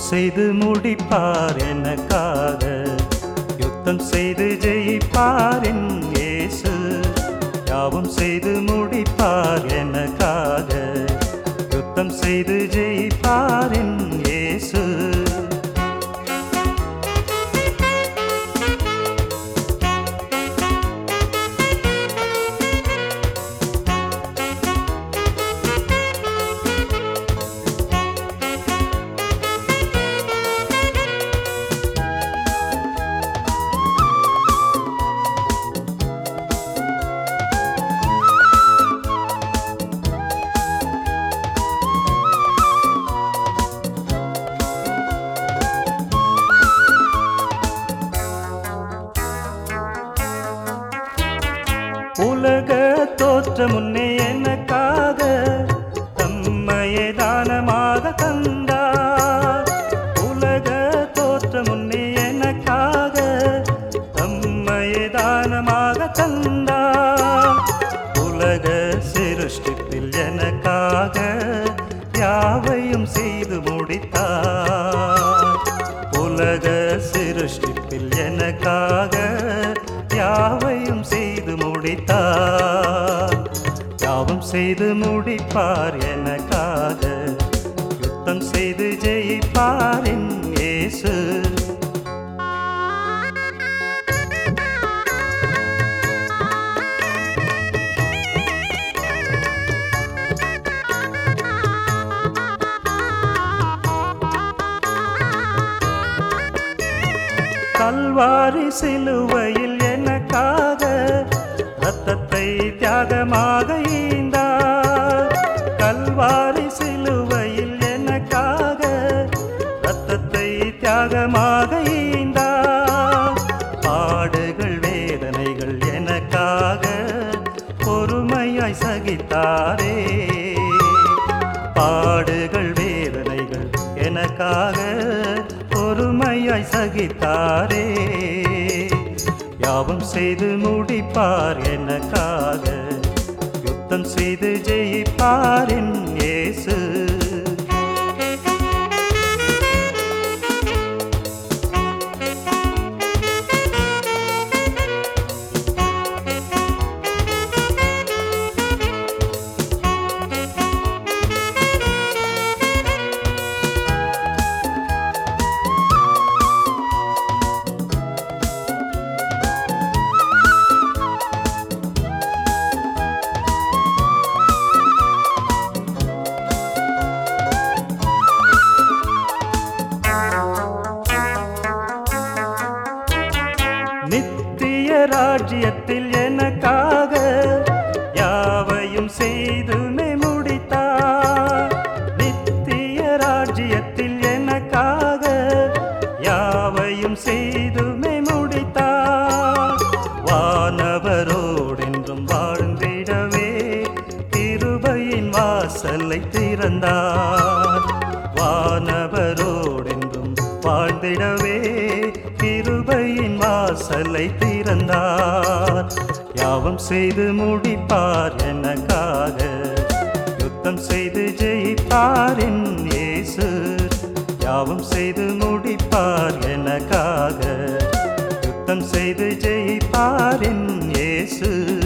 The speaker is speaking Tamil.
செய்து முடிப்பார் எனக்காக யுத்தம் செய்து ஜெயிப்பார் என் இயேசு. யாவும் செய்து முடிப்பார் எனக்காக யுத்தம் செய்து ஜெயிப்பார் என் தோற்ற முன்னே எனக்காக தம்மையே தானமாக தந்தார் உலக தோற்ற முன்னே எனக்காக தம்மையே தானமாக தந்தார் உலக சிருஷ்டிப்பில் எனக்காக யாவையும் செய்து முடித்தார். உலக சிருஷ்டிப்பில் எனக்காக யாவையும் செய்து முடித்தார். செய்து முடிப்பார் எனக்காக யுத்தம் செய்து ஜெயிப்பாரின் இயேசு. கல்வாரி சிலுவையில் எனக்காக ரத்தத்தை தியாகமாக தியாகமாக ஈந்தார் பாடுகள் வேதனைகள் எனக்காக பொறுமையாய் சகித்தாரே. பாடுகள் வேதனைகள் எனக்காக பொறுமையாய் சகித்தாரே. யாவும் செய்து முடிப்பார் எனக்காக யுத்தம் செய்து ஜெயிப்பாரின் என் ராஜ்யத்தில் எனக்காக யாவையும் செய்துமே முடித்தார் நித்திய ராஜ்யத்தில் எனக்காக யாவையும் செய்துமே முடித்தார் வானவரோடென்றும் வாழ்ந்திடவே திருபையின் வாசலை திறந்தார். வானவரோடென்றும் வாழ்ந்திடவே கிருபையின் வாசலை திறந்தார். யாவம் செய்து முடிப்பார் எனக்காக. யுத்தம் செய்து ஜெயிப்பாரின் இயேசு. யாவம் செய்து முடிப்பார் எனக்காக. யுத்தம் செய்து ஜெயிப்பாரின் இயேசு.